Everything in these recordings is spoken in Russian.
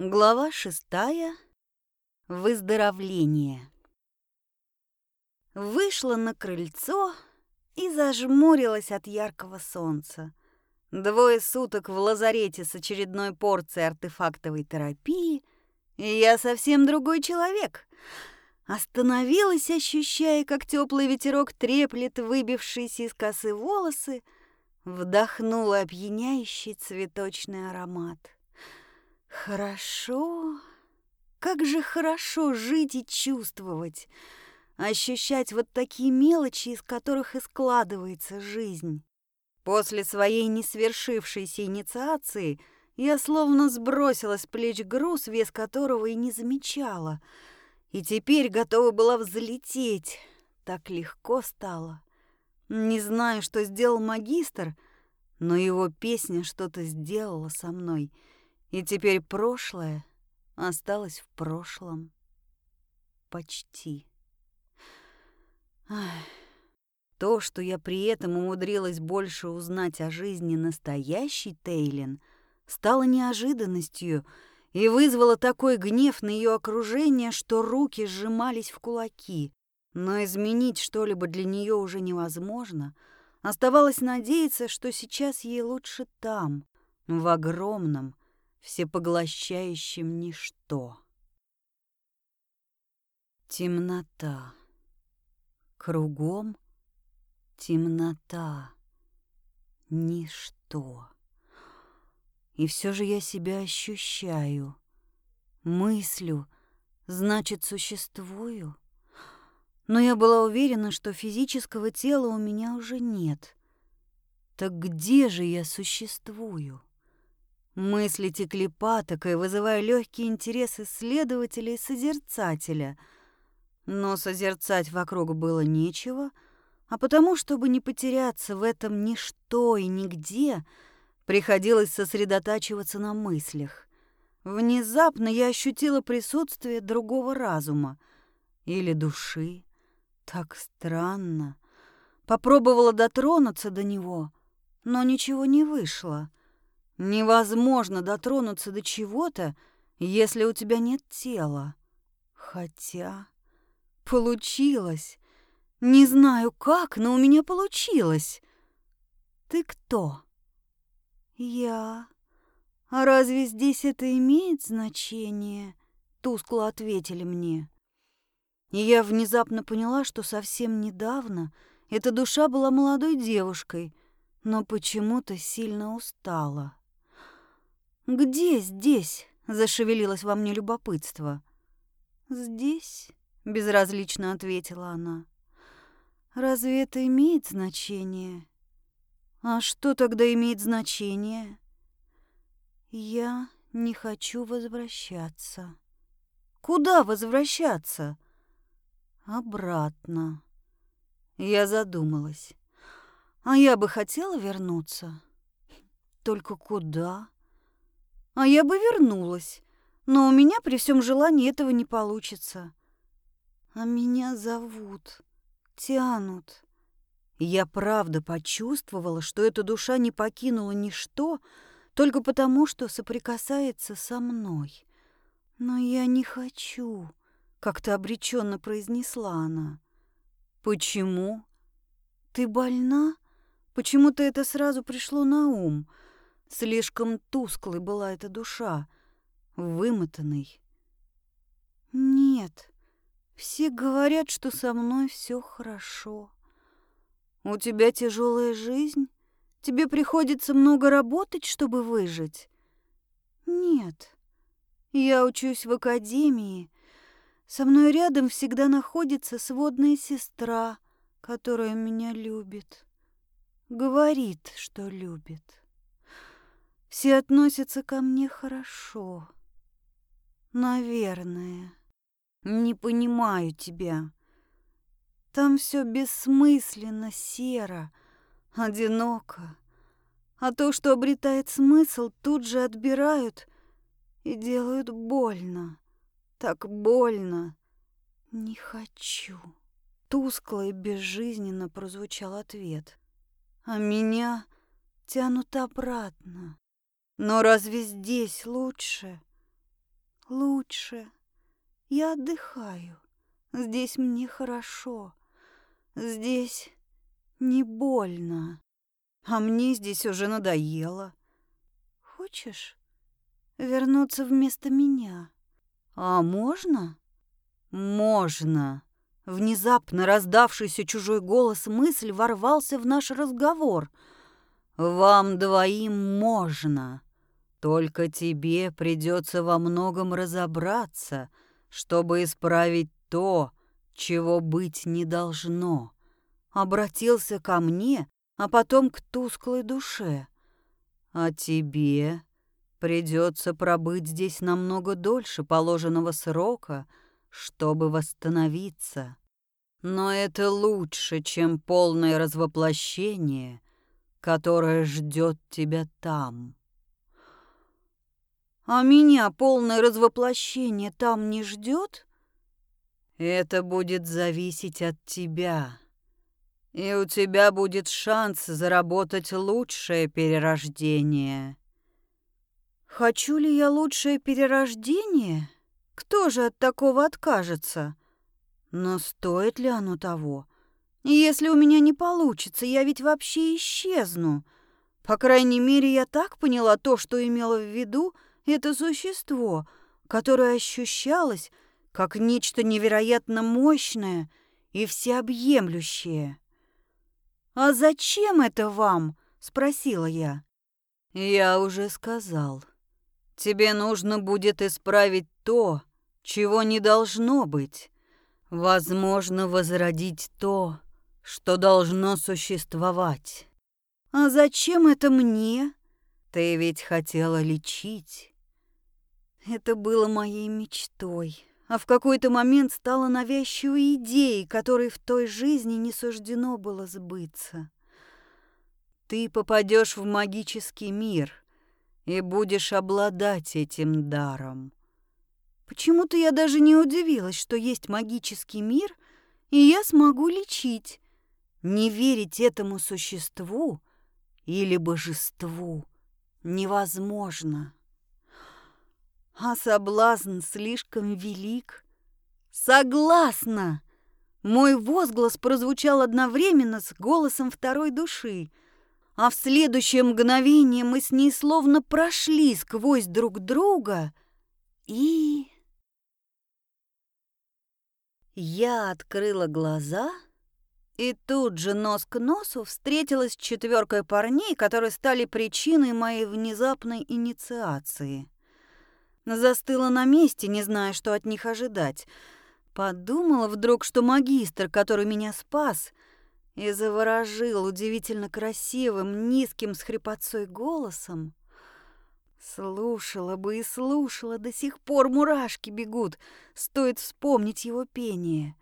Глава шестая. Выздоровление. Вышла на крыльцо и зажмурилась от яркого солнца. Двое суток в лазарете с очередной порцией артефактовой терапии, и я совсем другой человек. Остановилась, ощущая, как теплый ветерок треплет выбившиеся из косы волосы, вдохнула опьяняющий цветочный аромат. Хорошо. Как же хорошо жить и чувствовать, ощущать вот такие мелочи, из которых и складывается жизнь. После своей несвершившейся инициации я словно сбросила с плеч груз, вес которого и не замечала, и теперь готова была взлететь. Так легко стало. Не знаю, что сделал магистр, но его песня что-то сделала со мной — и теперь прошлое осталось в прошлом. Почти. Ах. То, что я при этом умудрилась больше узнать о жизни настоящей Тейлин, стало неожиданностью и вызвало такой гнев на ее окружение, что руки сжимались в кулаки. Но изменить что-либо для нее уже невозможно. Оставалось надеяться, что сейчас ей лучше там, в огромном, всепоглощающим ничто. Темнота. Кругом темнота. Ничто. И все же я себя ощущаю. Мыслю, значит, существую. Но я была уверена, что физического тела у меня уже нет. Так где же я существую? Мысли текли патокой, вызывая легкий интерес исследователя и созерцателя. Но созерцать вокруг было нечего, а потому, чтобы не потеряться в этом ничто и нигде, приходилось сосредотачиваться на мыслях. Внезапно я ощутила присутствие другого разума или души. Так странно. Попробовала дотронуться до него, но ничего не вышло. Невозможно дотронуться до чего-то, если у тебя нет тела. Хотя получилось. Не знаю как, но у меня получилось. Ты кто? Я. А разве здесь это имеет значение? Тускло ответили мне. И я внезапно поняла, что совсем недавно эта душа была молодой девушкой, но почему-то сильно устала. «Где здесь?» — зашевелилось во мне любопытство. «Здесь?» — безразлично ответила она. «Разве это имеет значение?» «А что тогда имеет значение?» «Я не хочу возвращаться». «Куда возвращаться?» «Обратно». Я задумалась. «А я бы хотела вернуться. Только куда?» А я бы вернулась. Но у меня при всем желании этого не получится. А меня зовут, тянут. Я правда почувствовала, что эта душа не покинула ничто, только потому, что соприкасается со мной. Но я не хочу, как-то обреченно произнесла она. Почему? Ты больна? Почему-то это сразу пришло на ум. Слишком тусклой была эта душа, вымотанной. Нет, все говорят, что со мной все хорошо. У тебя тяжелая жизнь? Тебе приходится много работать, чтобы выжить? Нет, я учусь в академии. Со мной рядом всегда находится сводная сестра, которая меня любит. Говорит, что любит. Все относятся ко мне хорошо. Наверное. Не понимаю тебя. Там все бессмысленно, серо, одиноко. А то, что обретает смысл, тут же отбирают и делают больно. Так больно. Не хочу. Тускло и безжизненно прозвучал ответ. А меня тянут обратно. Но разве здесь лучше? лучше. Я отдыхаю. Здесь мне хорошо. Здесь не больно. А мне здесь уже надоело. Хочешь вернуться вместо меня? А можно? Можно. Внезапно раздавшийся чужой голос мысль ворвался в наш разговор. Вам двоим можно. Только тебе придется во многом разобраться, чтобы исправить то, чего быть не должно. Обратился ко мне, а потом к тусклой душе. А тебе придется пробыть здесь намного дольше положенного срока, чтобы восстановиться. Но это лучше, чем полное развоплощение, которое ждет тебя там. А меня полное развоплощение там не ждет? Это будет зависеть от тебя. И у тебя будет шанс заработать лучшее перерождение. Хочу ли я лучшее перерождение? Кто же от такого откажется? Но стоит ли оно того? Если у меня не получится, я ведь вообще исчезну. По крайней мере, я так поняла то, что имела в виду — это существо, которое ощущалось как нечто невероятно мощное и всеобъемлющее. «А зачем это вам?» — спросила я. «Я уже сказал. Тебе нужно будет исправить то, чего не должно быть. Возможно, возродить то, что должно существовать. А зачем это мне? Ты ведь хотела лечить. Это было моей мечтой, а в какой-то момент стало навязчивой идеей, которой в той жизни не суждено было сбыться. Ты попадешь в магический мир и будешь обладать этим даром. Почему-то я даже не удивилась, что есть магический мир, и я смогу лечить. Не верить этому существу или божеству невозможно а соблазн слишком велик. Согласна! Мой возглас прозвучал одновременно с голосом второй души, а в следующее мгновение мы с ней словно прошли сквозь друг друга и... Я открыла глаза и тут же нос к носу встретилась с четверкой парней, которые стали причиной моей внезапной инициации. Застыла на месте, не зная, что от них ожидать. Подумала вдруг, что магистр, который меня спас, и заворожил удивительно красивым, низким с хрипотцой голосом. Слушала бы и слушала, до сих пор мурашки бегут, стоит вспомнить его пение.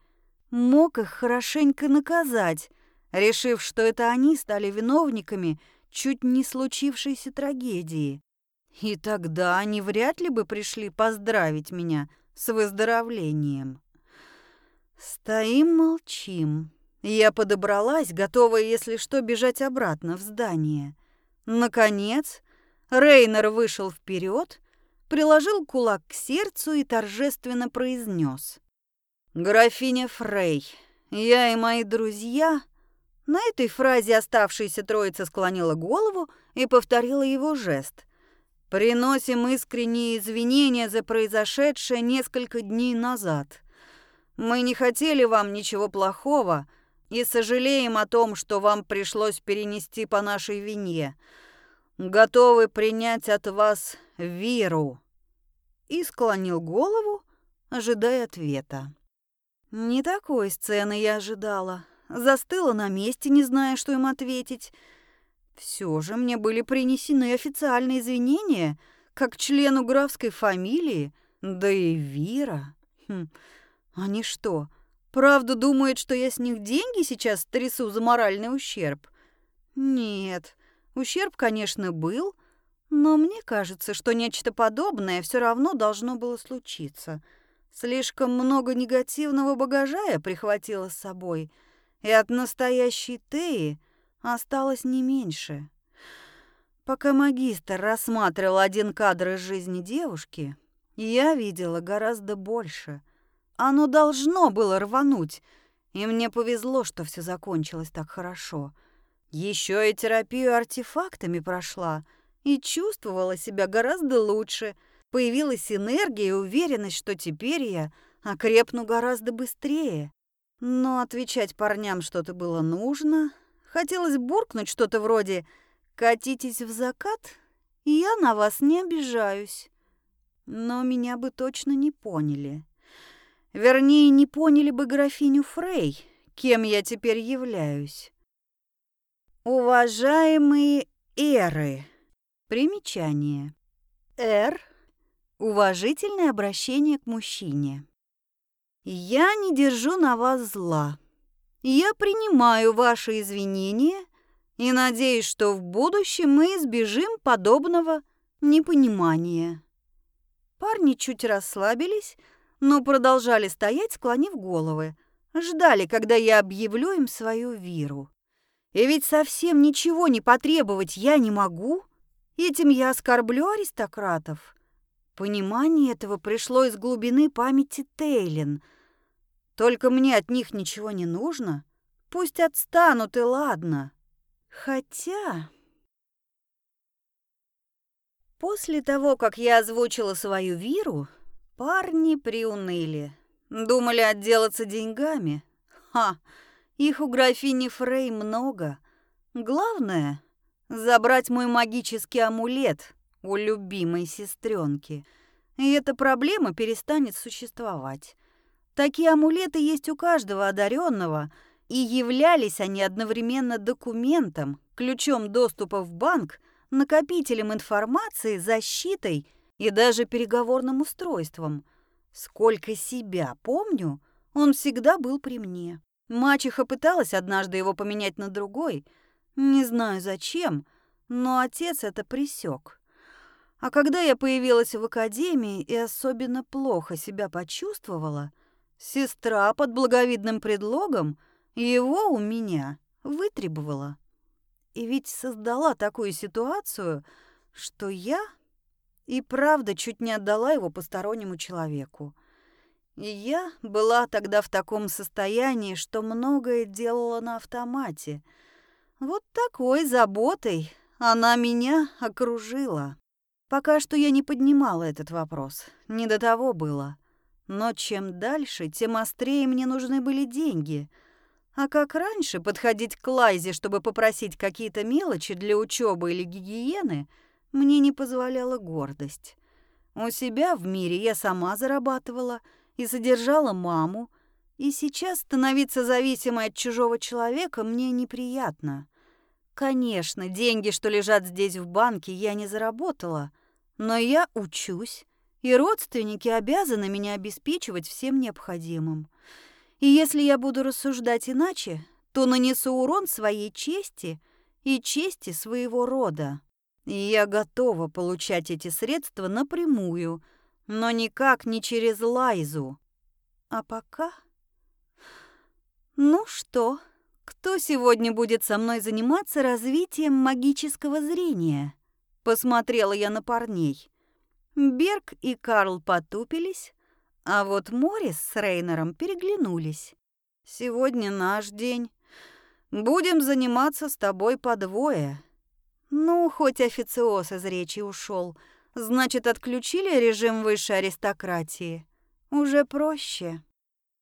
Мог их хорошенько наказать, решив, что это они стали виновниками чуть не случившейся трагедии. И тогда они вряд ли бы пришли поздравить меня с выздоровлением. Стоим, молчим. Я подобралась, готовая, если что, бежать обратно в здание. Наконец, Рейнер вышел вперед, приложил кулак к сердцу и торжественно произнес. «Графиня Фрей, я и мои друзья...» На этой фразе оставшаяся троица склонила голову и повторила его жест. Приносим искренние извинения за произошедшее несколько дней назад. Мы не хотели вам ничего плохого и сожалеем о том, что вам пришлось перенести по нашей вине. Готовы принять от вас веру. И склонил голову, ожидая ответа. Не такой сцены я ожидала. Застыла на месте, не зная, что им ответить. Все же мне были принесены официальные извинения, как члену графской фамилии, да и Вира. Хм, они что, правда думают, что я с них деньги сейчас трясу за моральный ущерб? Нет, ущерб, конечно, был, но мне кажется, что нечто подобное все равно должно было случиться. Слишком много негативного багажа я прихватила с собой, и от настоящей Теи осталось не меньше. Пока магистр рассматривал один кадр из жизни девушки, Я видела гораздо больше. Оно должно было рвануть, и мне повезло, что все закончилось так хорошо. Еще и терапию артефактами прошла, и чувствовала себя гораздо лучше. Появилась энергия и уверенность, что теперь я окрепну гораздо быстрее. Но отвечать парням что-то было нужно. Хотелось буркнуть что-то вроде «Катитесь в закат, я на вас не обижаюсь». Но меня бы точно не поняли. Вернее, не поняли бы графиню Фрей, кем я теперь являюсь. Уважаемые эры. Примечание. Эр – уважительное обращение к мужчине. Я не держу на вас зла. Я принимаю ваши извинения и надеюсь, что в будущем мы избежим подобного непонимания. Парни чуть расслабились, но продолжали стоять, склонив головы. Ждали, когда я объявлю им свою виру. И ведь совсем ничего не потребовать я не могу. Этим я оскорблю аристократов. Понимание этого пришло из глубины памяти Тейлин — только мне от них ничего не нужно. Пусть отстанут и ладно. Хотя... После того, как я озвучила свою виру, парни приуныли. Думали отделаться деньгами. Ха, их у графини Фрей много. Главное — забрать мой магический амулет у любимой сестренки. И эта проблема перестанет существовать. Такие амулеты есть у каждого одаренного, и являлись они одновременно документом, ключом доступа в банк, накопителем информации, защитой и даже переговорным устройством. Сколько себя помню, он всегда был при мне. Мачеха пыталась однажды его поменять на другой. Не знаю зачем, но отец это присек. А когда я появилась в академии и особенно плохо себя почувствовала – Сестра под благовидным предлогом его у меня вытребовала. И ведь создала такую ситуацию, что я и правда чуть не отдала его постороннему человеку. И я была тогда в таком состоянии, что многое делала на автомате. Вот такой заботой она меня окружила. Пока что я не поднимала этот вопрос, не до того было. Но чем дальше, тем острее мне нужны были деньги. А как раньше подходить к Лайзе, чтобы попросить какие-то мелочи для учебы или гигиены, мне не позволяла гордость. У себя в мире я сама зарабатывала и содержала маму, и сейчас становиться зависимой от чужого человека мне неприятно. Конечно, деньги, что лежат здесь в банке, я не заработала, но я учусь, и родственники обязаны меня обеспечивать всем необходимым. И если я буду рассуждать иначе, то нанесу урон своей чести и чести своего рода. И я готова получать эти средства напрямую, но никак не через Лайзу. А пока... Ну что, кто сегодня будет со мной заниматься развитием магического зрения? Посмотрела я на парней. Берг и Карл потупились, а вот Морис с Рейнером переглянулись. «Сегодня наш день. Будем заниматься с тобой по двое». Ну, хоть официоз из речи ушел, значит, отключили режим высшей аристократии. Уже проще.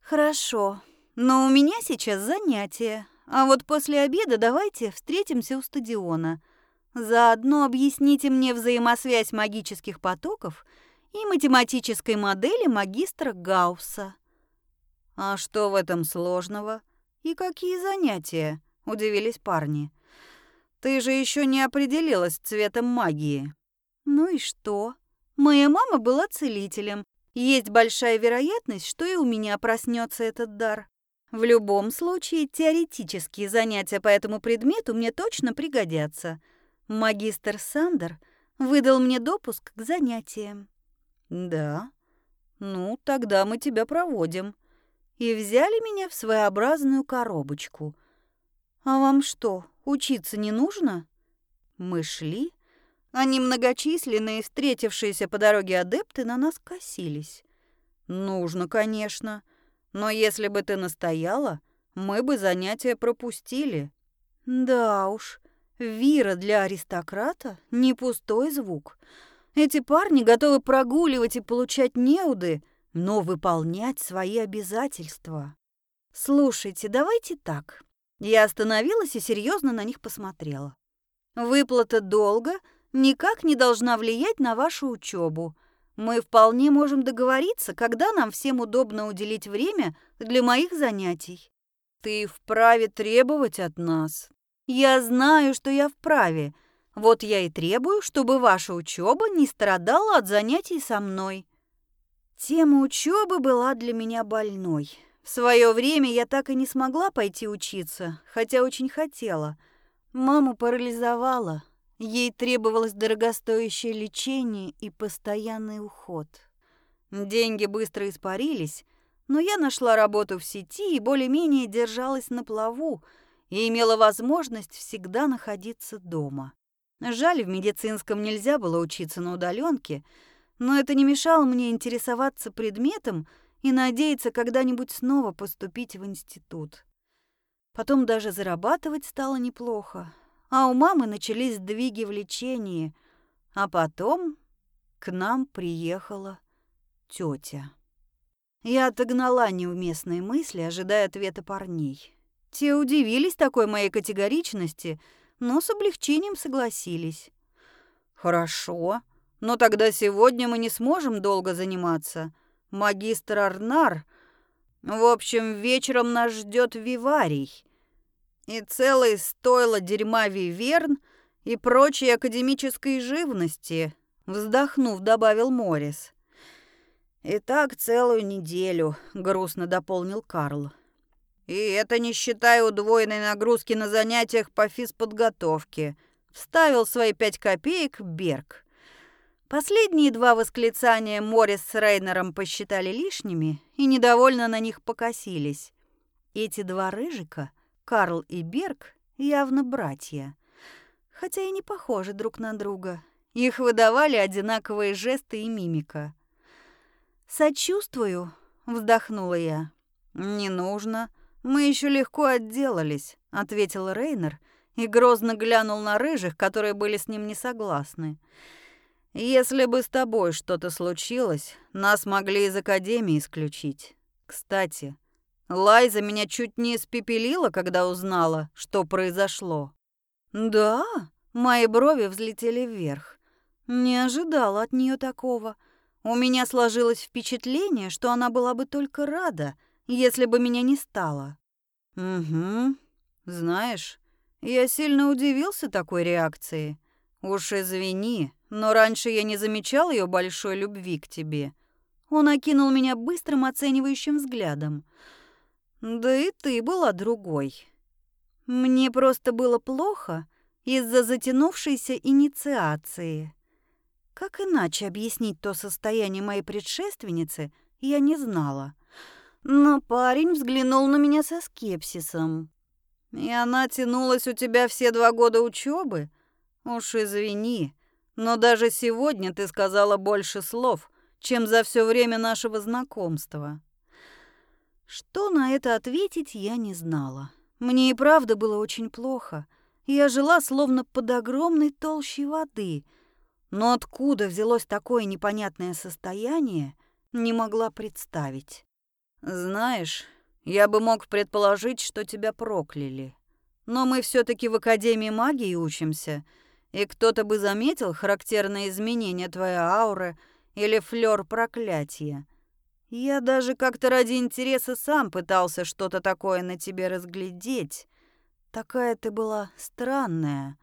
Хорошо, но у меня сейчас занятие, а вот после обеда давайте встретимся у стадиона – Заодно объясните мне взаимосвязь магических потоков и математической модели магистра Гаусса. А что в этом сложного? И какие занятия? удивились парни. Ты же еще не определилась цветом магии. Ну и что? Моя мама была целителем. Есть большая вероятность, что и у меня проснется этот дар. В любом случае, теоретические занятия по этому предмету мне точно пригодятся – Магистр Сандер выдал мне допуск к занятиям. Да. Ну, тогда мы тебя проводим. И взяли меня в своеобразную коробочку. А вам что, учиться не нужно? Мы шли, а немногочисленные встретившиеся по дороге адепты на нас косились. Нужно, конечно, но если бы ты настояла, мы бы занятия пропустили. Да уж, Вира для аристократа не пустой звук. Эти парни готовы прогуливать и получать неуды, но выполнять свои обязательства. Слушайте, давайте так. Я остановилась и серьезно на них посмотрела. Выплата долга никак не должна влиять на вашу учебу. Мы вполне можем договориться, когда нам всем удобно уделить время для моих занятий. Ты вправе требовать от нас. Я знаю, что я вправе. Вот я и требую, чтобы ваша учеба не страдала от занятий со мной. Тема учебы была для меня больной. В свое время я так и не смогла пойти учиться, хотя очень хотела. Маму парализовала. Ей требовалось дорогостоящее лечение и постоянный уход. Деньги быстро испарились, но я нашла работу в сети и более-менее держалась на плаву и имела возможность всегда находиться дома. Жаль, в медицинском нельзя было учиться на удаленке, но это не мешало мне интересоваться предметом и надеяться когда-нибудь снова поступить в институт. Потом даже зарабатывать стало неплохо, а у мамы начались сдвиги в лечении, а потом к нам приехала тетя. Я отогнала неуместные мысли, ожидая ответа парней. Те удивились такой моей категоричности, но с облегчением согласились. «Хорошо, но тогда сегодня мы не сможем долго заниматься. Магистр Арнар... В общем, вечером нас ждет виварий. И целый стойло дерьма виверн и прочей академической живности», вздохнув, добавил Морис. «И так целую неделю», — грустно дополнил Карл. «И это не считая удвоенной нагрузки на занятиях по физподготовке», — вставил свои пять копеек Берг. Последние два восклицания Морис с Рейнером посчитали лишними и недовольно на них покосились. Эти два рыжика, Карл и Берг, явно братья. Хотя и не похожи друг на друга. Их выдавали одинаковые жесты и мимика. «Сочувствую», — вздохнула я. «Не нужно. Мы еще легко отделались», — ответил Рейнер и грозно глянул на рыжих, которые были с ним не согласны. «Если бы с тобой что-то случилось, нас могли из Академии исключить. Кстати, Лайза меня чуть не испепелила, когда узнала, что произошло». «Да?» — мои брови взлетели вверх. Не ожидала от нее такого. У меня сложилось впечатление, что она была бы только рада, если бы меня не стало. Угу. Знаешь, я сильно удивился такой реакции. Уж извини, но раньше я не замечал ее большой любви к тебе. Он окинул меня быстрым оценивающим взглядом. Да и ты была другой. Мне просто было плохо из-за затянувшейся инициации. Как иначе объяснить то состояние моей предшественницы, я не знала. Но парень взглянул на меня со скепсисом. «И она тянулась у тебя все два года учебы? Уж извини, но даже сегодня ты сказала больше слов, чем за все время нашего знакомства». Что на это ответить, я не знала. Мне и правда было очень плохо. Я жила словно под огромной толщей воды — но откуда взялось такое непонятное состояние, не могла представить. Знаешь, я бы мог предположить, что тебя прокляли. Но мы все таки в Академии магии учимся, и кто-то бы заметил характерные изменения твоей ауры или флёр проклятия. Я даже как-то ради интереса сам пытался что-то такое на тебе разглядеть. Такая ты была странная.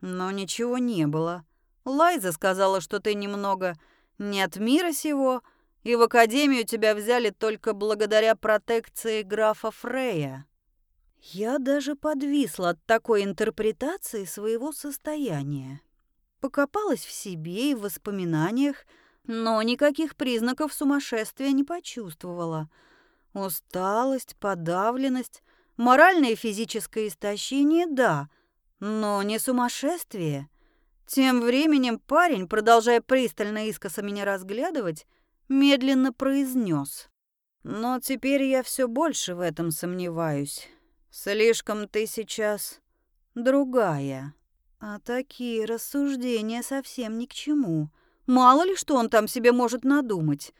Но ничего не было. Лайза сказала, что ты немного не от мира сего, и в академию тебя взяли только благодаря протекции графа Фрея. Я даже подвисла от такой интерпретации своего состояния. Покопалась в себе и в воспоминаниях, но никаких признаков сумасшествия не почувствовала. Усталость, подавленность, моральное и физическое истощение – да, но не сумасшествие – Тем временем парень, продолжая пристально искоса меня разглядывать, медленно произнес: "Но теперь я все больше в этом сомневаюсь. Слишком ты сейчас другая". А такие рассуждения совсем ни к чему. Мало ли что он там себе может надумать.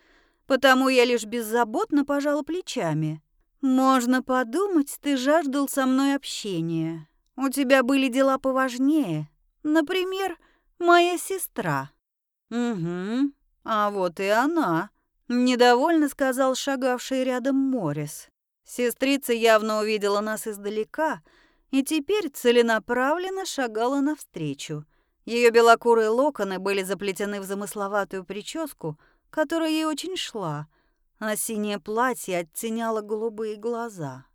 Потому я лишь беззаботно пожала плечами. Можно подумать, ты жаждал со мной общения. У тебя были дела поважнее. Например, моя сестра. Угу. А вот и она. Недовольно сказал шагавший рядом Морис. Сестрица явно увидела нас издалека и теперь целенаправленно шагала навстречу. Ее белокурые локоны были заплетены в замысловатую прическу, которая ей очень шла, а синее платье оттеняло голубые глаза.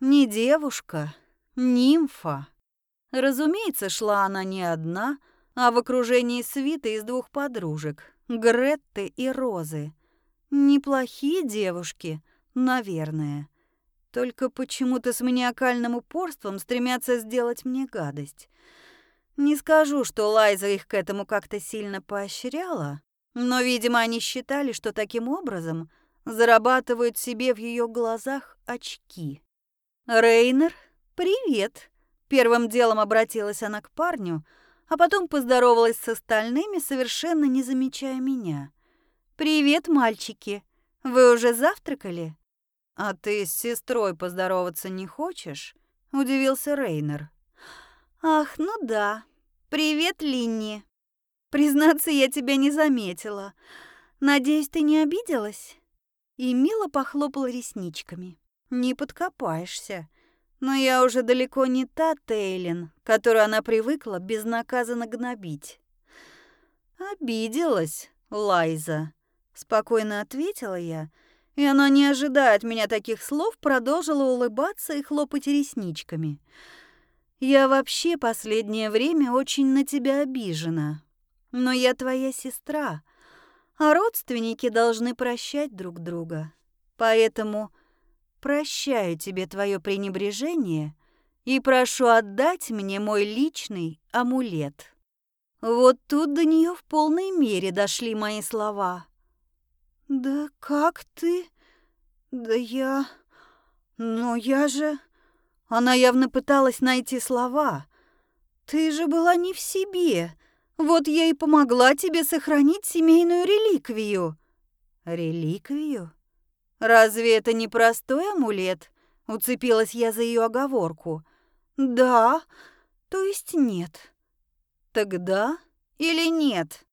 Не девушка, нимфа. Разумеется, шла она не одна, а в окружении свиты из двух подружек — Гретты и Розы. Неплохие девушки, наверное. Только почему-то с маниакальным упорством стремятся сделать мне гадость. Не скажу, что Лайза их к этому как-то сильно поощряла, но, видимо, они считали, что таким образом зарабатывают себе в ее глазах очки. «Рейнер, привет!» Первым делом обратилась она к парню, а потом поздоровалась с остальными, совершенно не замечая меня. «Привет, мальчики! Вы уже завтракали?» «А ты с сестрой поздороваться не хочешь?» — удивился Рейнер. «Ах, ну да. Привет, Линни. Признаться, я тебя не заметила. Надеюсь, ты не обиделась?» И мило похлопала ресничками. «Не подкопаешься. Но я уже далеко не та Тейлин, которую она привыкла безнаказанно гнобить». «Обиделась, Лайза», — спокойно ответила я, и она, не ожидая от меня таких слов, продолжила улыбаться и хлопать ресничками. Я вообще последнее время очень на тебя обижена. Но я твоя сестра, а родственники должны прощать друг друга. Поэтому прощаю тебе твое пренебрежение и прошу отдать мне мой личный амулет. Вот тут до нее в полной мере дошли мои слова. Да как ты? Да я... Но я же... Она явно пыталась найти слова. «Ты же была не в себе. Вот я и помогла тебе сохранить семейную реликвию». «Реликвию? Разве это не простой амулет?» Уцепилась я за ее оговорку. «Да, то есть нет». «Тогда или нет?»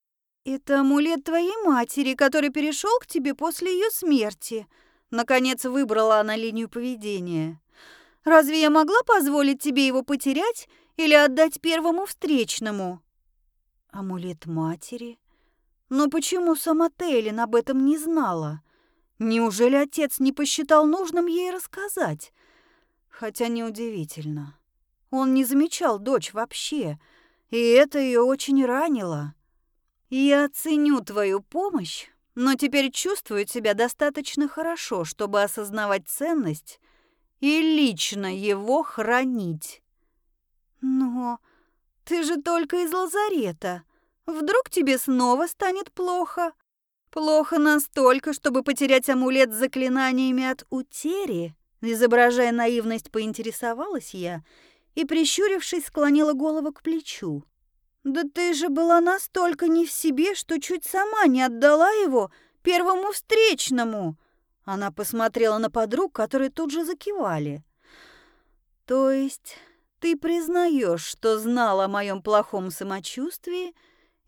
«Это амулет твоей матери, который перешел к тебе после ее смерти». Наконец выбрала она линию поведения. Разве я могла позволить тебе его потерять или отдать первому встречному? Амулет матери? Но почему сама Тейлин об этом не знала? Неужели отец не посчитал нужным ей рассказать? Хотя неудивительно. Он не замечал дочь вообще, и это ее очень ранило. Я ценю твою помощь, но теперь чувствую себя достаточно хорошо, чтобы осознавать ценность и лично его хранить. Но ты же только из лазарета. Вдруг тебе снова станет плохо? Плохо настолько, чтобы потерять амулет с заклинаниями от утери? Изображая наивность, поинтересовалась я и, прищурившись, склонила голову к плечу. «Да ты же была настолько не в себе, что чуть сама не отдала его первому встречному!» Она посмотрела на подруг, которые тут же закивали. То есть ты признаешь, что знала о моем плохом самочувствии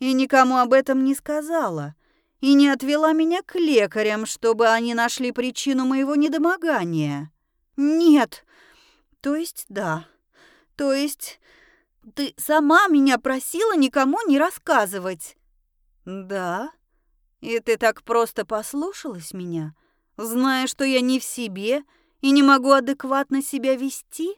и никому об этом не сказала, и не отвела меня к лекарям, чтобы они нашли причину моего недомогания? Нет. То есть да. То есть ты сама меня просила никому не рассказывать? Да. И ты так просто послушалась меня? зная, что я не в себе и не могу адекватно себя вести?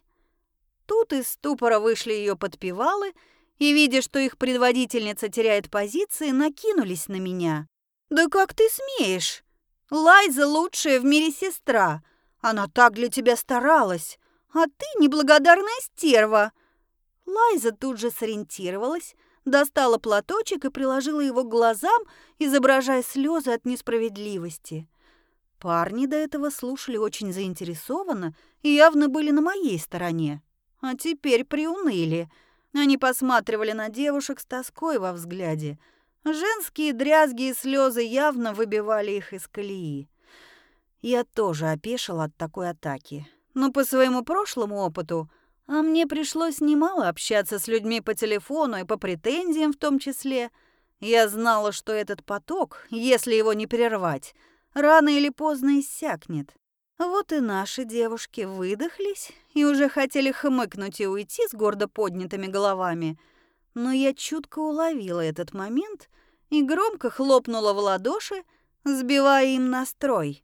Тут из ступора вышли ее подпевалы и, видя, что их предводительница теряет позиции, накинулись на меня. «Да как ты смеешь? Лайза лучшая в мире сестра. Она так для тебя старалась, а ты неблагодарная стерва». Лайза тут же сориентировалась, достала платочек и приложила его к глазам, изображая слезы от несправедливости. Парни до этого слушали очень заинтересованно и явно были на моей стороне. А теперь приуныли. Они посматривали на девушек с тоской во взгляде. Женские дрязги и слезы явно выбивали их из колеи. Я тоже опешила от такой атаки. Но по своему прошлому опыту, а мне пришлось немало общаться с людьми по телефону и по претензиям в том числе, я знала, что этот поток, если его не прервать, рано или поздно иссякнет. Вот и наши девушки выдохлись и уже хотели хмыкнуть и уйти с гордо поднятыми головами. Но я чутко уловила этот момент и громко хлопнула в ладоши, сбивая им настрой.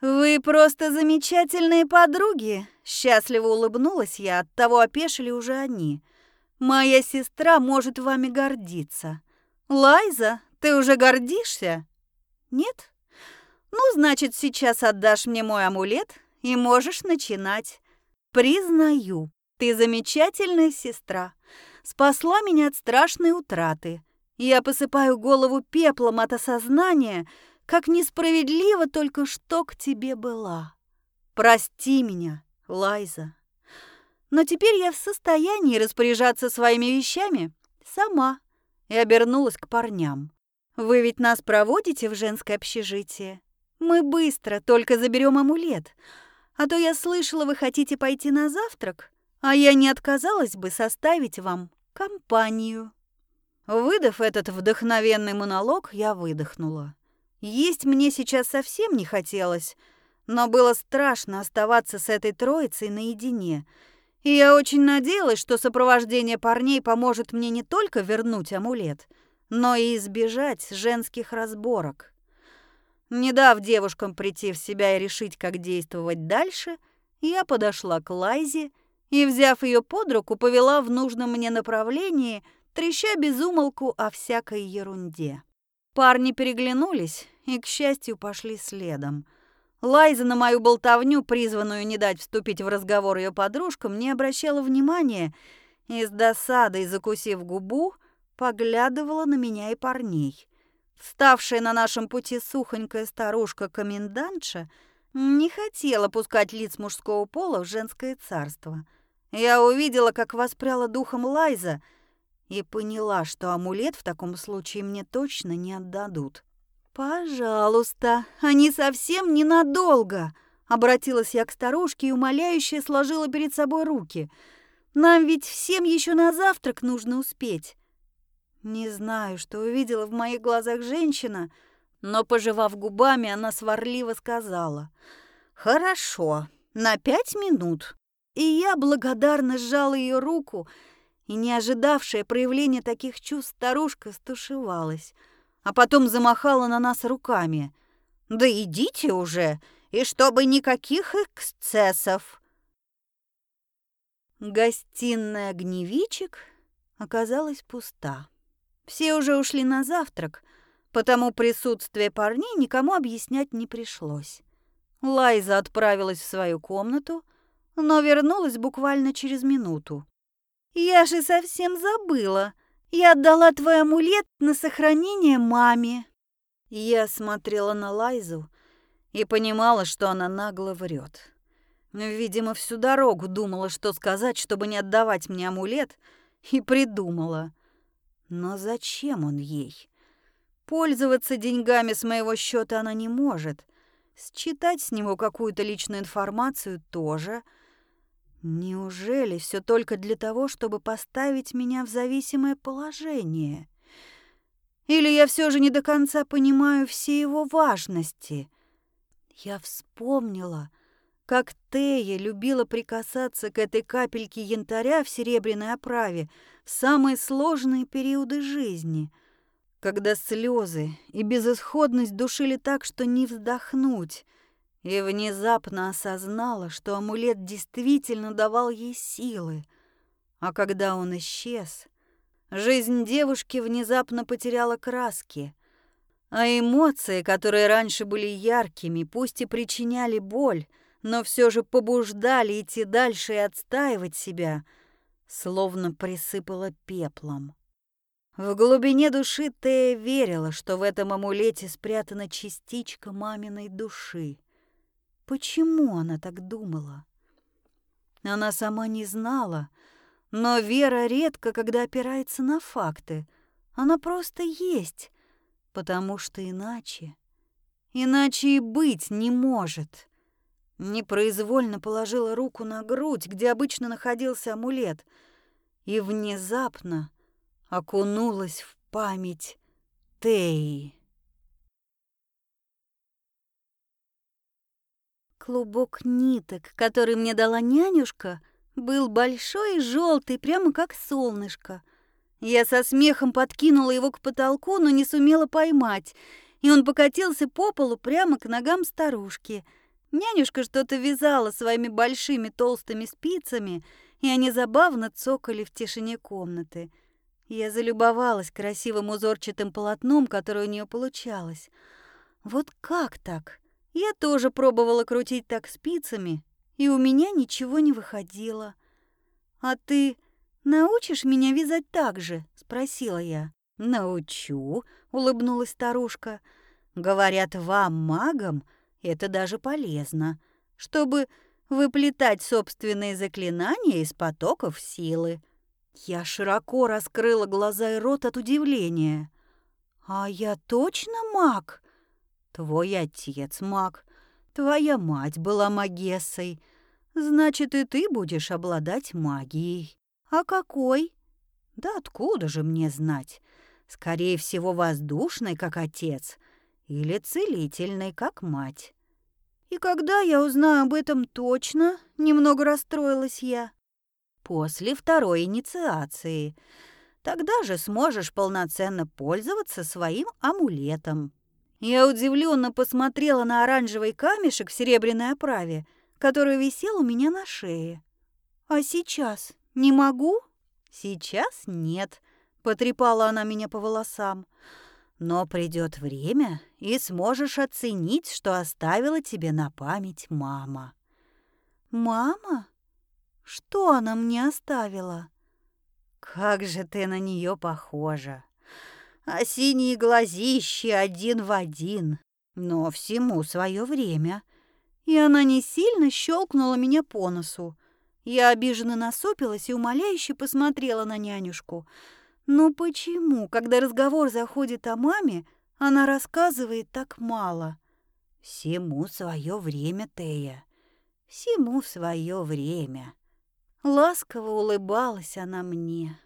«Вы просто замечательные подруги!» Счастливо улыбнулась я, от того опешили уже они. «Моя сестра может вами гордиться. Лайза, ты уже гордишься?» «Нет?» «Ну, значит, сейчас отдашь мне мой амулет и можешь начинать. Признаю, ты замечательная сестра. Спасла меня от страшной утраты. Я посыпаю голову пеплом от осознания, как несправедливо только что к тебе была. Прости меня, Лайза. Но теперь я в состоянии распоряжаться своими вещами сама. И обернулась к парням. Вы ведь нас проводите в женское общежитие? Мы быстро, только заберем амулет. А то я слышала, вы хотите пойти на завтрак, а я не отказалась бы составить вам компанию. Выдав этот вдохновенный монолог, я выдохнула. Есть мне сейчас совсем не хотелось, но было страшно оставаться с этой троицей наедине. И я очень надеялась, что сопровождение парней поможет мне не только вернуть амулет, но и избежать женских разборок. Не дав девушкам прийти в себя и решить, как действовать дальше, я подошла к Лайзе и, взяв ее под руку, повела в нужном мне направлении, треща безумолку о всякой ерунде. Парни переглянулись и, к счастью, пошли следом. Лайза на мою болтовню, призванную не дать вступить в разговор ее подружкам, не обращала внимания и с досадой, закусив губу, поглядывала на меня и парней. Вставшая на нашем пути сухонькая старушка-комендантша не хотела пускать лиц мужского пола в женское царство. Я увидела, как воспряла духом Лайза, и поняла, что амулет в таком случае мне точно не отдадут. «Пожалуйста, они совсем ненадолго», — обратилась я к старушке и умоляюще сложила перед собой руки. «Нам ведь всем еще на завтрак нужно успеть». Не знаю, что увидела в моих глазах женщина, но, пожевав губами, она сварливо сказала. «Хорошо, на пять минут». И я благодарно сжала ее руку, и, не ожидавшая проявления таких чувств, старушка стушевалась — а потом замахала на нас руками. «Да идите уже, и чтобы никаких эксцессов!» Гостиная огневичек оказалась пуста. Все уже ушли на завтрак, потому присутствие парней никому объяснять не пришлось. Лайза отправилась в свою комнату, но вернулась буквально через минуту. «Я же совсем забыла!» Я отдала твой амулет на сохранение маме». Я смотрела на Лайзу и понимала, что она нагло врет. Видимо, всю дорогу думала, что сказать, чтобы не отдавать мне амулет, и придумала. Но зачем он ей? Пользоваться деньгами с моего счета она не может. Считать с него какую-то личную информацию тоже – Неужели все только для того, чтобы поставить меня в зависимое положение? Или я все же не до конца понимаю все его важности? Я вспомнила, как Тея любила прикасаться к этой капельке янтаря в серебряной оправе в самые сложные периоды жизни, когда слезы и безысходность душили так, что не вздохнуть — и внезапно осознала, что амулет действительно давал ей силы. А когда он исчез, жизнь девушки внезапно потеряла краски, а эмоции, которые раньше были яркими, пусть и причиняли боль, но все же побуждали идти дальше и отстаивать себя, словно присыпала пеплом. В глубине души Тея верила, что в этом амулете спрятана частичка маминой души. Почему она так думала? Она сама не знала, но вера редко, когда опирается на факты. Она просто есть, потому что иначе... Иначе и быть не может. Непроизвольно положила руку на грудь, где обычно находился амулет, и внезапно окунулась в память Теи. Клубок ниток, который мне дала нянюшка, был большой и желтый, прямо как солнышко. Я со смехом подкинула его к потолку, но не сумела поймать, и он покатился по полу прямо к ногам старушки. Нянюшка что-то вязала своими большими толстыми спицами, и они забавно цокали в тишине комнаты. Я залюбовалась красивым узорчатым полотном, которое у нее получалось. Вот как так? Я тоже пробовала крутить так спицами, и у меня ничего не выходило. «А ты научишь меня вязать так же?» — спросила я. «Научу», — улыбнулась старушка. «Говорят, вам, магам, это даже полезно, чтобы выплетать собственные заклинания из потоков силы. Я широко раскрыла глаза и рот от удивления. «А я точно маг?» «Твой отец маг, твоя мать была магессой, значит, и ты будешь обладать магией. А какой?» «Да откуда же мне знать? Скорее всего, воздушной, как отец, или целительной, как мать». «И когда я узнаю об этом точно?» — немного расстроилась я после второй инициации. Тогда же сможешь полноценно пользоваться своим амулетом. Я удивленно посмотрела на оранжевый камешек в серебряной оправе, который висел у меня на шее. А сейчас не могу? Сейчас нет, потрепала она меня по волосам. Но придет время, и сможешь оценить, что оставила тебе на память мама. Мама? Что она мне оставила? Как же ты на нее похожа. А синие глазищи один в один, но всему свое время. И она не сильно щелкнула меня по носу. Я обиженно насупилась и умоляюще посмотрела на нянюшку. Но почему, когда разговор заходит о маме, она рассказывает так мало? Всему свое время, Тея. Всему свое время. Ласково улыбалась она мне.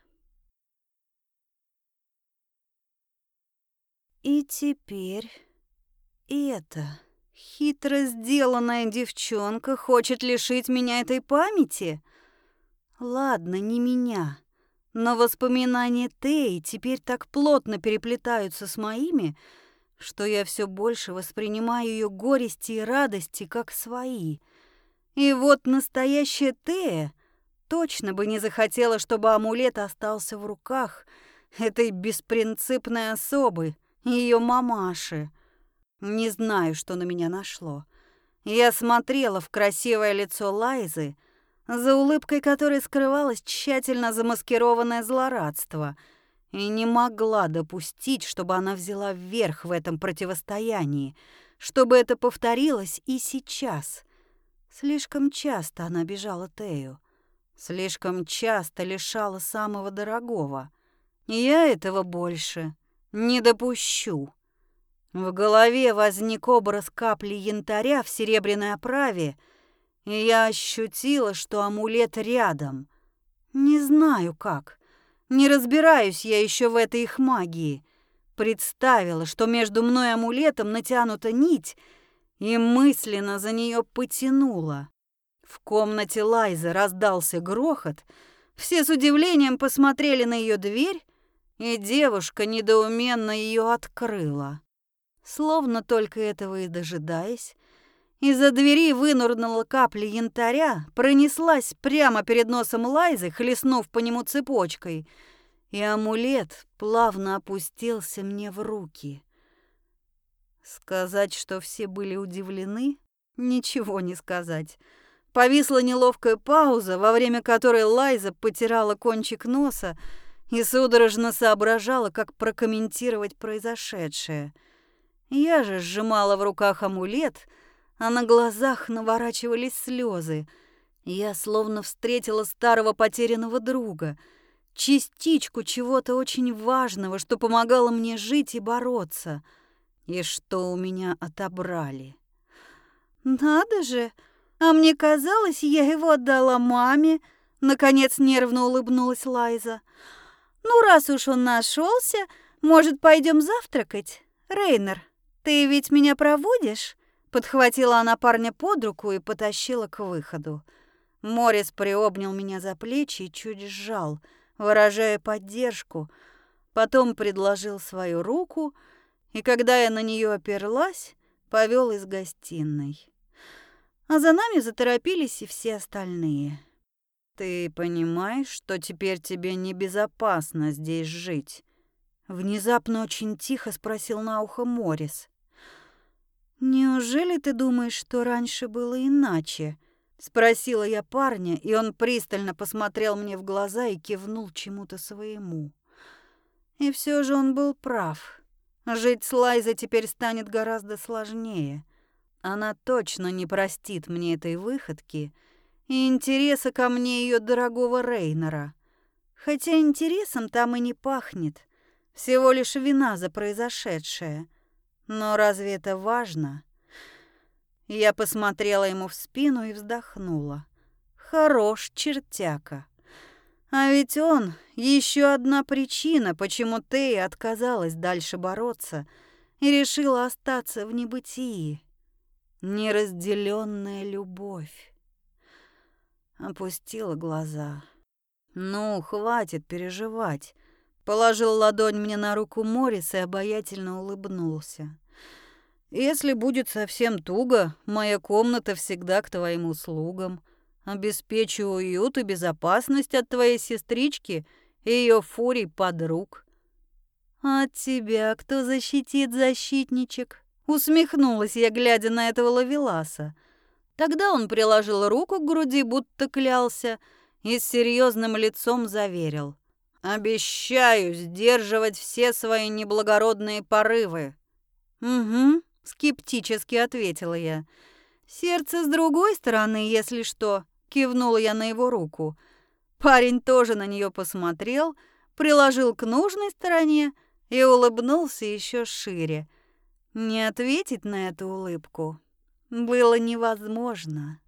И теперь это хитро сделанная девчонка хочет лишить меня этой памяти? Ладно, не меня, но воспоминания Теи теперь так плотно переплетаются с моими, что я все больше воспринимаю ее горести и радости как свои. И вот настоящая Тея точно бы не захотела, чтобы амулет остался в руках этой беспринципной особы, ее мамаши. Не знаю, что на меня нашло. Я смотрела в красивое лицо Лайзы, за улыбкой которой скрывалось тщательно замаскированное злорадство, и не могла допустить, чтобы она взяла вверх в этом противостоянии, чтобы это повторилось и сейчас. Слишком часто она бежала Тею. Слишком часто лишала самого дорогого. Я этого больше не допущу. В голове возник образ капли янтаря в серебряной оправе, и я ощутила, что амулет рядом. Не знаю как. Не разбираюсь я еще в этой их магии. Представила, что между мной и амулетом натянута нить, и мысленно за нее потянула. В комнате Лайзы раздался грохот, все с удивлением посмотрели на ее дверь, и девушка недоуменно ее открыла. Словно только этого и дожидаясь, из-за двери вынурнула капля янтаря, пронеслась прямо перед носом Лайзы, хлестнув по нему цепочкой, и амулет плавно опустился мне в руки. Сказать, что все были удивлены, ничего не сказать — Повисла неловкая пауза, во время которой Лайза потирала кончик носа и судорожно соображала, как прокомментировать произошедшее. Я же сжимала в руках амулет, а на глазах наворачивались слезы. Я словно встретила старого потерянного друга, частичку чего-то очень важного, что помогало мне жить и бороться, и что у меня отобрали. «Надо же! А мне казалось, я его отдала маме!» Наконец нервно улыбнулась Лайза. «Ну, раз уж он нашелся, может, пойдем завтракать? Рейнер, ты ведь меня проводишь?» Подхватила она парня под руку и потащила к выходу. Морис приобнял меня за плечи и чуть сжал, выражая поддержку. Потом предложил свою руку, и когда я на нее оперлась, повел из гостиной а за нами заторопились и все остальные. «Ты понимаешь, что теперь тебе небезопасно здесь жить?» Внезапно очень тихо спросил на ухо Морис. «Неужели ты думаешь, что раньше было иначе?» Спросила я парня, и он пристально посмотрел мне в глаза и кивнул чему-то своему. И все же он был прав. Жить с Лайзой теперь станет гораздо сложнее — она точно не простит мне этой выходки и интереса ко мне ее дорогого Рейнера. Хотя интересом там и не пахнет, всего лишь вина за произошедшее. Но разве это важно? Я посмотрела ему в спину и вздохнула. Хорош чертяка. А ведь он еще одна причина, почему ты отказалась дальше бороться и решила остаться в небытии неразделенная любовь. Опустила глаза. Ну, хватит переживать. Положил ладонь мне на руку Морис и обаятельно улыбнулся. Если будет совсем туго, моя комната всегда к твоим услугам. Обеспечу уют и безопасность от твоей сестрички и ее фурий подруг. От тебя кто защитит, защитничек? Усмехнулась я, глядя на этого лавеласа. Тогда он приложил руку к груди, будто клялся, и с серьезным лицом заверил. «Обещаю сдерживать все свои неблагородные порывы». «Угу», — скептически ответила я. «Сердце с другой стороны, если что», — кивнула я на его руку. Парень тоже на нее посмотрел, приложил к нужной стороне и улыбнулся еще шире. Не ответить на эту улыбку было невозможно.